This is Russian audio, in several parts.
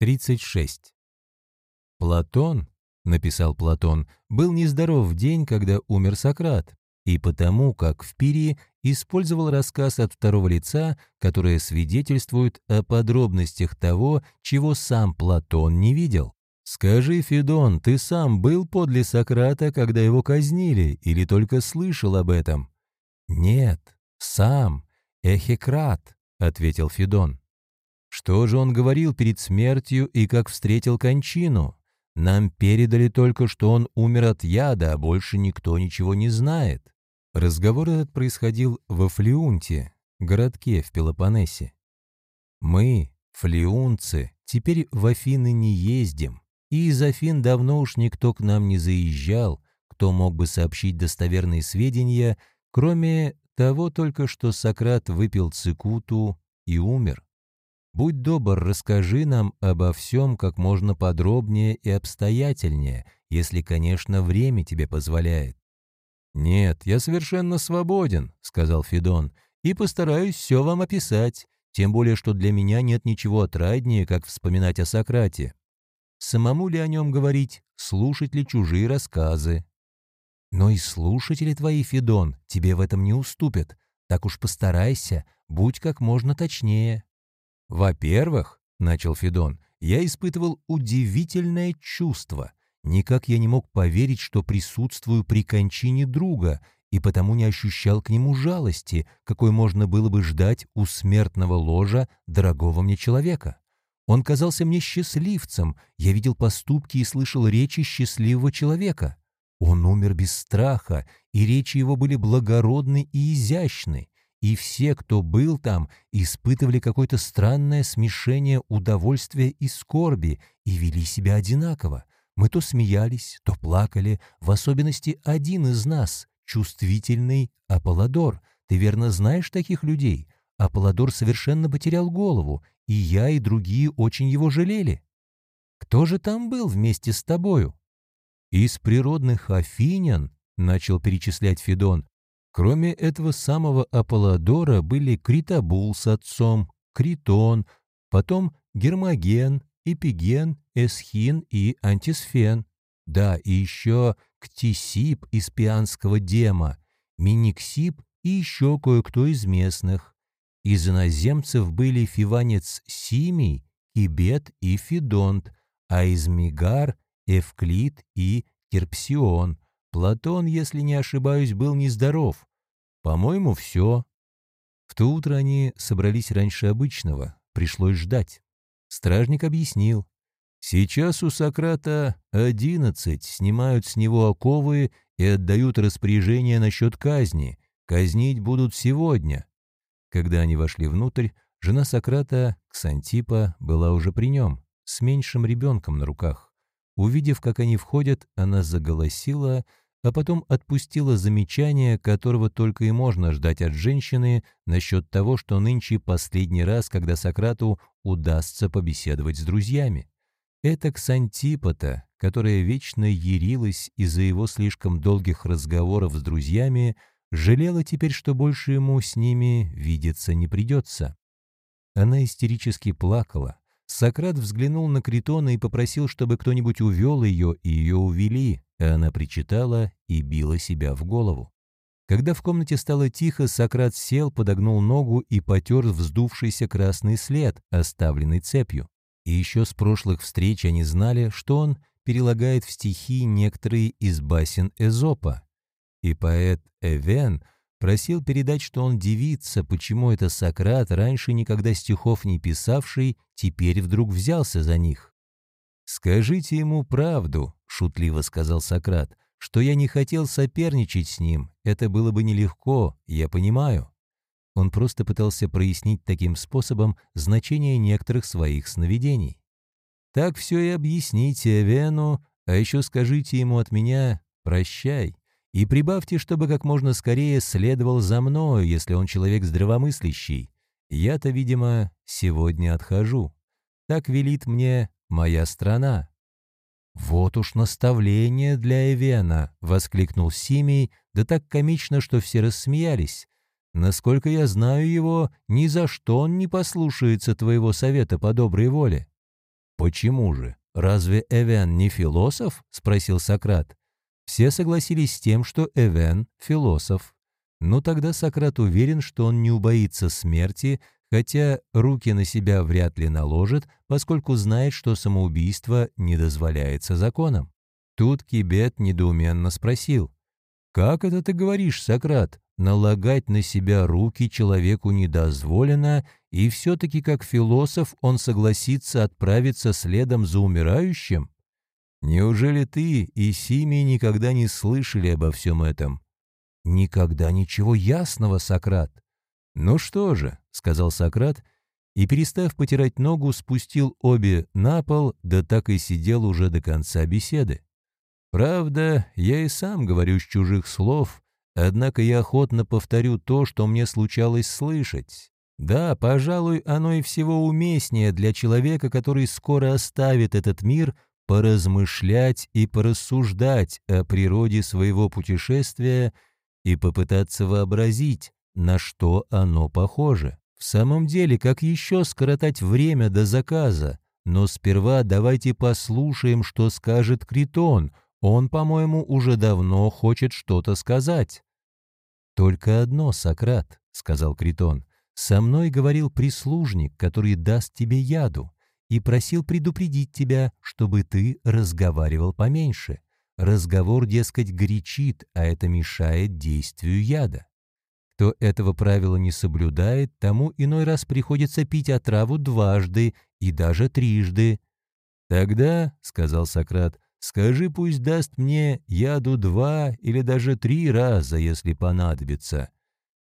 36. Платон, написал Платон, был нездоров в день, когда умер Сократ, и потому, как в Пирии использовал рассказ от второго лица, которое свидетельствует о подробностях того, чего сам Платон не видел. «Скажи, Федон, ты сам был подле Сократа, когда его казнили, или только слышал об этом?» «Нет, сам, Эхекрат», — ответил Федон. Что же он говорил перед смертью и как встретил кончину? Нам передали только, что он умер от яда, а больше никто ничего не знает. Разговор этот происходил во Флеунте, городке в Пелопоннесе. Мы, флеунцы, теперь в Афины не ездим, и из Афин давно уж никто к нам не заезжал, кто мог бы сообщить достоверные сведения, кроме того только, что Сократ выпил цикуту и умер. Будь добр, расскажи нам обо всем как можно подробнее и обстоятельнее, если, конечно, время тебе позволяет. «Нет, я совершенно свободен», — сказал Федон, «и постараюсь все вам описать, тем более, что для меня нет ничего отраднее, как вспоминать о Сократе. Самому ли о нем говорить, слушать ли чужие рассказы? Но и слушатели твои, Федон, тебе в этом не уступят. Так уж постарайся, будь как можно точнее. «Во-первых, — начал Федон, — я испытывал удивительное чувство. Никак я не мог поверить, что присутствую при кончине друга, и потому не ощущал к нему жалости, какой можно было бы ждать у смертного ложа дорогого мне человека. Он казался мне счастливцем, я видел поступки и слышал речи счастливого человека. Он умер без страха, и речи его были благородны и изящны и все, кто был там, испытывали какое-то странное смешение удовольствия и скорби и вели себя одинаково. Мы то смеялись, то плакали, в особенности один из нас, чувствительный Аполлодор. Ты верно знаешь таких людей? Аполлодор совершенно потерял голову, и я, и другие очень его жалели. Кто же там был вместе с тобою? Из природных афинян, начал перечислять Федон, Кроме этого самого Аполлодора были Критобул с отцом, Критон, потом Гермоген, Эпиген, Эсхин и Антисфен. Да, и еще Ктисип из Пианского дема, Миниксип и еще кое-кто из местных. Из иноземцев были Фиванец Симий, Кибет и Фидонт, а из Мигар — Эвклид и Терпсион. Платон, если не ошибаюсь, был нездоров. По-моему, все. В то утро они собрались раньше обычного, пришлось ждать. Стражник объяснил. Сейчас у Сократа одиннадцать, снимают с него оковы и отдают распоряжение насчет казни. Казнить будут сегодня. Когда они вошли внутрь, жена Сократа, Ксантипа, была уже при нем, с меньшим ребенком на руках. Увидев, как они входят, она заголосила — а потом отпустила замечание, которого только и можно ждать от женщины насчет того, что нынче последний раз, когда Сократу удастся побеседовать с друзьями. Это Ксантипота, которая вечно ярилась из-за его слишком долгих разговоров с друзьями, жалела теперь, что больше ему с ними видеться не придется. Она истерически плакала. Сократ взглянул на Критона и попросил, чтобы кто-нибудь увел ее, и ее увели, она причитала и била себя в голову. Когда в комнате стало тихо, Сократ сел, подогнул ногу и потер вздувшийся красный след, оставленный цепью. И еще с прошлых встреч они знали, что он перелагает в стихи некоторые из басен Эзопа. И поэт Эвен просил передать, что он дивится, почему это Сократ, раньше никогда стихов не писавший, теперь вдруг взялся за них. «Скажите ему правду», — шутливо сказал Сократ, «что я не хотел соперничать с ним. Это было бы нелегко, я понимаю». Он просто пытался прояснить таким способом значение некоторых своих сновидений. «Так все и объясните Эвену, а еще скажите ему от меня «прощай» и прибавьте, чтобы как можно скорее следовал за мною, если он человек здравомыслящий. Я-то, видимо, сегодня отхожу. Так велит мне моя страна». «Вот уж наставление для Эвена!» — воскликнул Симий, да так комично, что все рассмеялись. «Насколько я знаю его, ни за что он не послушается твоего совета по доброй воле». «Почему же? Разве Эвен не философ?» — спросил Сократ. Все согласились с тем, что Эвен — философ. Но тогда Сократ уверен, что он не убоится смерти, хотя руки на себя вряд ли наложит, поскольку знает, что самоубийство не дозволяется законом. Тут Кибет недоуменно спросил, «Как это ты говоришь, Сократ? Налагать на себя руки человеку не дозволено, и все-таки как философ он согласится отправиться следом за умирающим? Неужели ты и Сими никогда не слышали обо всем этом?» «Никогда ничего ясного, Сократ». «Ну что же», — сказал Сократ, и, перестав потирать ногу, спустил обе на пол, да так и сидел уже до конца беседы. «Правда, я и сам говорю с чужих слов, однако я охотно повторю то, что мне случалось слышать. Да, пожалуй, оно и всего уместнее для человека, который скоро оставит этот мир, поразмышлять и порассуждать о природе своего путешествия — и попытаться вообразить, на что оно похоже. В самом деле, как еще скоротать время до заказа? Но сперва давайте послушаем, что скажет Критон. Он, по-моему, уже давно хочет что-то сказать. «Только одно, Сократ», — сказал Критон. «Со мной говорил прислужник, который даст тебе яду, и просил предупредить тебя, чтобы ты разговаривал поменьше. Разговор, дескать, горячит, а это мешает действию яда. Кто этого правила не соблюдает, тому иной раз приходится пить отраву дважды и даже трижды. «Тогда, — сказал Сократ, — скажи, пусть даст мне яду два или даже три раза, если понадобится».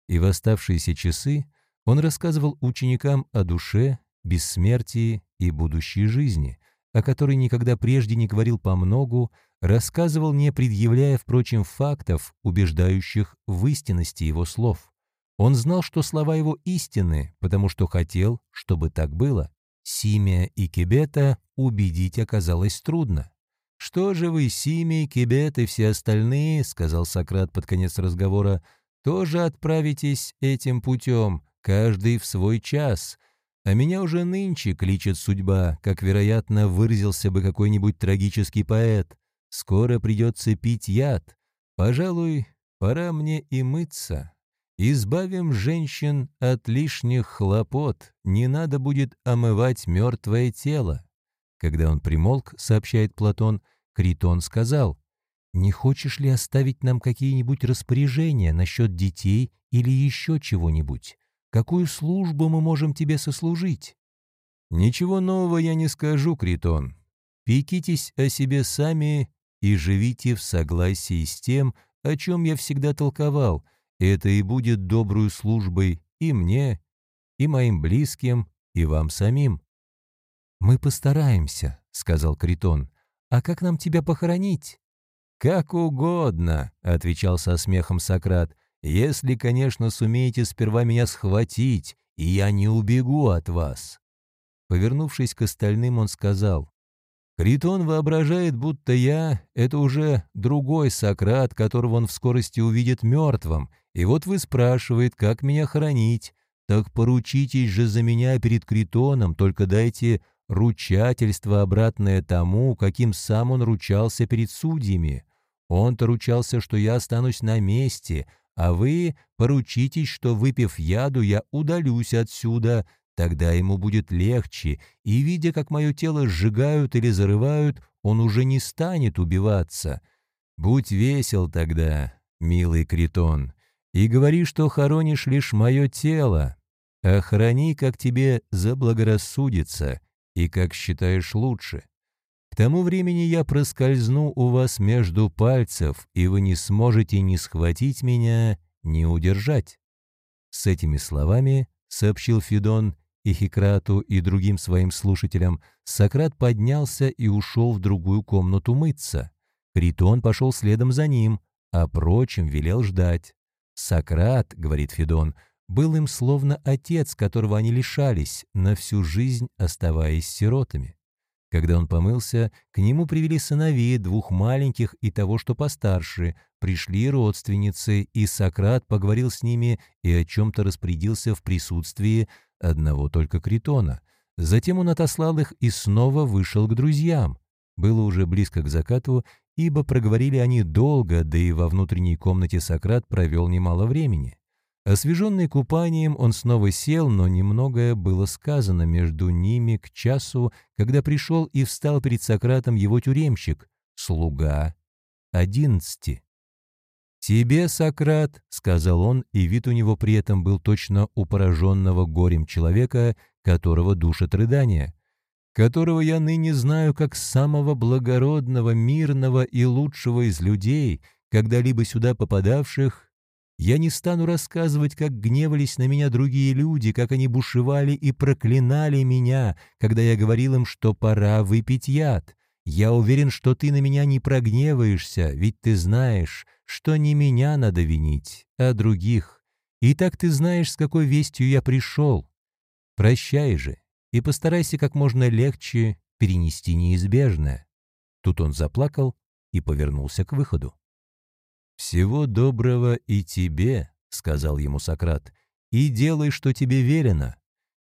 И в оставшиеся часы он рассказывал ученикам о душе, бессмертии и будущей жизни, о которой никогда прежде не говорил по многу, рассказывал, не предъявляя, впрочем, фактов, убеждающих в истинности его слов. Он знал, что слова его истинны, потому что хотел, чтобы так было. Симия и Кебета убедить оказалось трудно. «Что же вы, Симия, Кебет и все остальные, — сказал Сократ под конец разговора, — тоже отправитесь этим путем, каждый в свой час, а меня уже нынче кличет судьба, как, вероятно, выразился бы какой-нибудь трагический поэт. Скоро придется пить яд. Пожалуй, пора мне и мыться. Избавим женщин от лишних хлопот. Не надо будет омывать мертвое тело. Когда он примолк, сообщает Платон, Критон сказал, «Не хочешь ли оставить нам какие-нибудь распоряжения насчет детей или еще чего-нибудь? Какую службу мы можем тебе сослужить?» «Ничего нового я не скажу, Критон. Пекитесь о себе сами и живите в согласии с тем, о чем я всегда толковал, это и будет добрую службой и мне, и моим близким, и вам самим». «Мы постараемся», — сказал Критон. «А как нам тебя похоронить?» «Как угодно», — отвечал со смехом Сократ, «если, конечно, сумеете сперва меня схватить, и я не убегу от вас». Повернувшись к остальным, он сказал, Критон воображает, будто я — это уже другой Сократ, которого он в скорости увидит мертвым, и вот вы спрашивает, как меня хоронить. Так поручитесь же за меня перед Критоном, только дайте ручательство обратное тому, каким сам он ручался перед судьями. Он-то ручался, что я останусь на месте, а вы поручитесь, что, выпив яду, я удалюсь отсюда, Тогда ему будет легче, и, видя, как мое тело сжигают или зарывают, он уже не станет убиваться. Будь весел тогда, милый Критон, и говори, что хоронишь лишь мое тело. Охрани, как тебе заблагорассудится и как считаешь лучше. Тому времени я проскользну у вас между пальцев, и вы не сможете ни схватить меня, ни удержать». С этими словами, сообщил Федон, и Хикрату, и другим своим слушателям, Сократ поднялся и ушел в другую комнату мыться. Критон пошел следом за ним, а прочим велел ждать. Сократ, говорит Федон, был им словно отец, которого они лишались, на всю жизнь оставаясь сиротами. Когда он помылся, к нему привели сыновей, двух маленьких и того, что постарше. Пришли родственницы, и Сократ поговорил с ними и о чем-то распорядился в присутствии одного только Критона. Затем он отослал их и снова вышел к друзьям. Было уже близко к закату, ибо проговорили они долго, да и во внутренней комнате Сократ провел немало времени. Освеженный купанием, он снова сел, но немногое было сказано между ними к часу, когда пришел и встал перед Сократом его тюремщик, слуга одиннадцати. «Тебе, Сократ», — сказал он, и вид у него при этом был точно у пораженного горем человека, которого душит рыдание, которого я ныне знаю как самого благородного, мирного и лучшего из людей, когда-либо сюда попадавших, я не стану рассказывать, как гневались на меня другие люди, как они бушевали и проклинали меня, когда я говорил им, что пора выпить яд. Я уверен, что ты на меня не прогневаешься, ведь ты знаешь, что не меня надо винить, а других. И так ты знаешь, с какой вестью я пришел. Прощай же и постарайся как можно легче перенести неизбежное». Тут он заплакал и повернулся к выходу. «Всего доброго и тебе», — сказал ему Сократ, — «и делай, что тебе велено».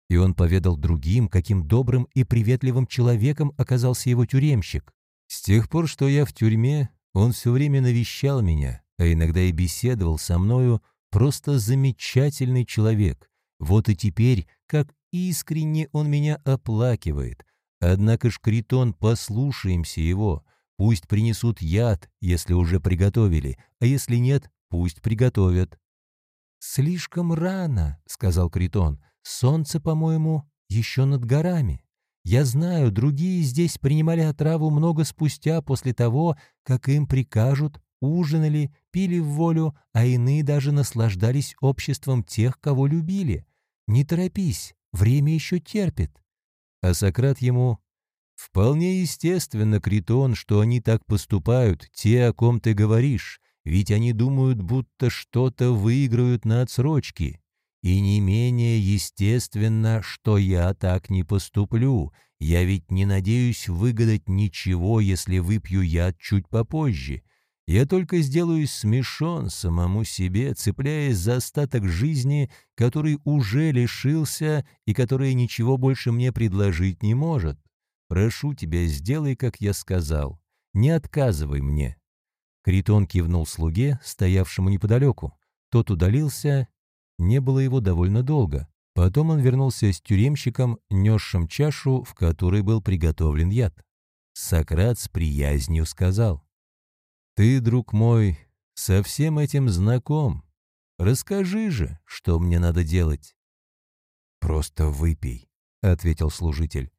И он поведал другим, каким добрым и приветливым человеком оказался его тюремщик. С тех пор, что я в тюрьме, он все время навещал меня, а иногда и беседовал со мною, просто замечательный человек. Вот и теперь, как искренне он меня оплакивает. Однако ж, Критон, послушаемся его, Пусть принесут яд, если уже приготовили, а если нет, пусть приготовят». «Слишком рано», — сказал Критон. «Солнце, по-моему, еще над горами. Я знаю, другие здесь принимали отраву много спустя после того, как им прикажут, ужинали, пили в волю, а иные даже наслаждались обществом тех, кого любили. Не торопись, время еще терпит». А Сократ ему Вполне естественно, Критон, что они так поступают, те, о ком ты говоришь, ведь они думают, будто что-то выиграют на отсрочке. И не менее естественно, что я так не поступлю. Я ведь не надеюсь выгадать ничего, если выпью яд чуть попозже. Я только сделаюсь смешон самому себе, цепляясь за остаток жизни, который уже лишился и который ничего больше мне предложить не может. Прошу тебя, сделай, как я сказал. Не отказывай мне». Критон кивнул слуге, стоявшему неподалеку. Тот удалился, не было его довольно долго. Потом он вернулся с тюремщиком, несшим чашу, в которой был приготовлен яд. Сократ с приязнью сказал, «Ты, друг мой, со всем этим знаком. Расскажи же, что мне надо делать». «Просто выпей», — ответил служитель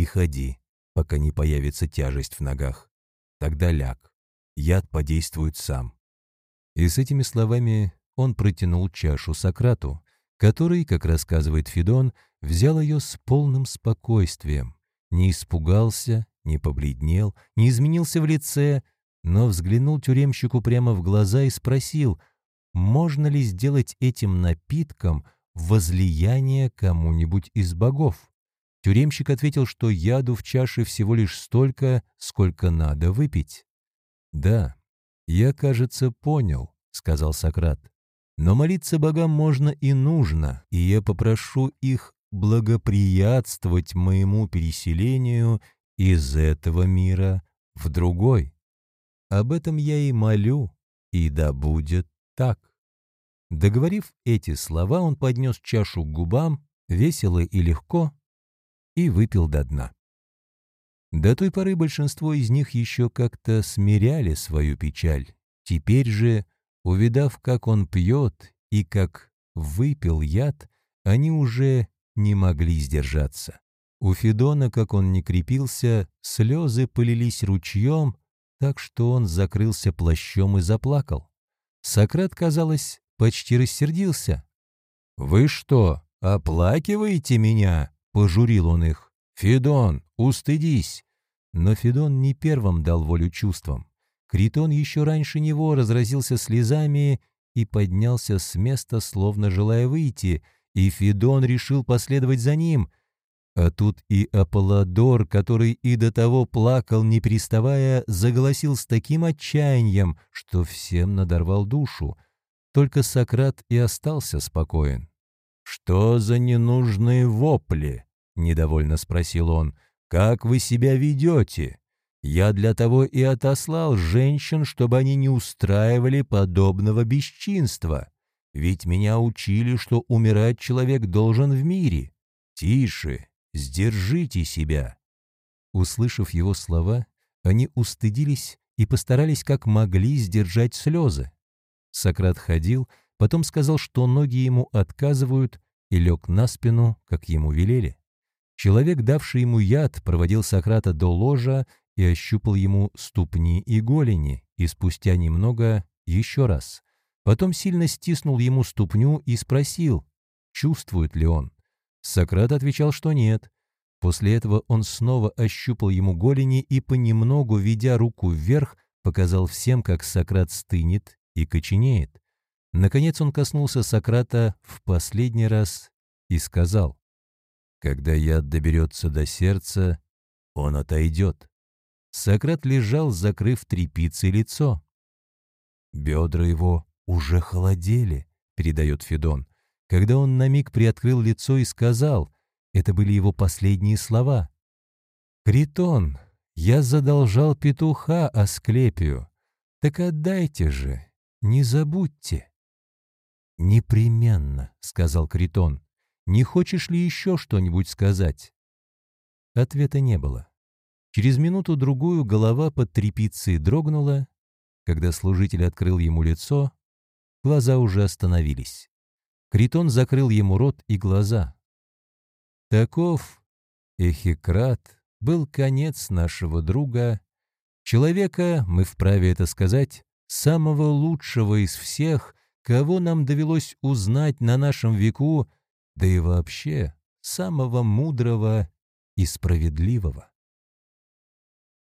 и ходи, пока не появится тяжесть в ногах. Тогда ляг. Яд подействует сам». И с этими словами он протянул чашу Сократу, который, как рассказывает Федон, взял ее с полным спокойствием, не испугался, не побледнел, не изменился в лице, но взглянул тюремщику прямо в глаза и спросил, можно ли сделать этим напитком возлияние кому-нибудь из богов. Тюремщик ответил, что яду в чаше всего лишь столько, сколько надо выпить. «Да, я, кажется, понял», — сказал Сократ. «Но молиться богам можно и нужно, и я попрошу их благоприятствовать моему переселению из этого мира в другой. Об этом я и молю, и да будет так». Договорив эти слова, он поднес чашу к губам, весело и легко, и выпил до дна. До той поры большинство из них еще как-то смиряли свою печаль. Теперь же, увидав, как он пьет и как выпил яд, они уже не могли сдержаться. У Федона, как он не крепился, слезы полились ручьем, так что он закрылся плащом и заплакал. Сократ, казалось, почти рассердился. «Вы что, оплакиваете меня?» Пожурил он их. «Федон, устыдись!» Но Федон не первым дал волю чувствам. Критон еще раньше него разразился слезами и поднялся с места, словно желая выйти, и Федон решил последовать за ним. А тут и Аполлодор, который и до того плакал, не переставая, заголосил с таким отчаянием, что всем надорвал душу. Только Сократ и остался спокоен. «Что за ненужные вопли?» — недовольно спросил он. «Как вы себя ведете? Я для того и отослал женщин, чтобы они не устраивали подобного бесчинства. Ведь меня учили, что умирать человек должен в мире. Тише, сдержите себя». Услышав его слова, они устыдились и постарались как могли сдержать слезы. Сократ ходил, потом сказал, что ноги ему отказывают, и лег на спину, как ему велели. Человек, давший ему яд, проводил Сократа до ложа и ощупал ему ступни и голени, и спустя немного еще раз. Потом сильно стиснул ему ступню и спросил, чувствует ли он. Сократ отвечал, что нет. После этого он снова ощупал ему голени и, понемногу, ведя руку вверх, показал всем, как Сократ стынет и коченеет. Наконец он коснулся Сократа в последний раз и сказал, «Когда яд доберется до сердца, он отойдет». Сократ лежал, закрыв тряпицей лицо. Бедра его уже холодели, передает Федон, когда он на миг приоткрыл лицо и сказал, это были его последние слова. «Критон, я задолжал петуха Асклепию, так отдайте же, не забудьте». «Непременно», — сказал Критон. «Не хочешь ли еще что-нибудь сказать?» Ответа не было. Через минуту-другую голова под тряпицей дрогнула. Когда служитель открыл ему лицо, глаза уже остановились. Критон закрыл ему рот и глаза. Таков, Эхикрат, был конец нашего друга, человека, мы вправе это сказать, самого лучшего из всех, кого нам довелось узнать на нашем веку, да и вообще самого мудрого и справедливого.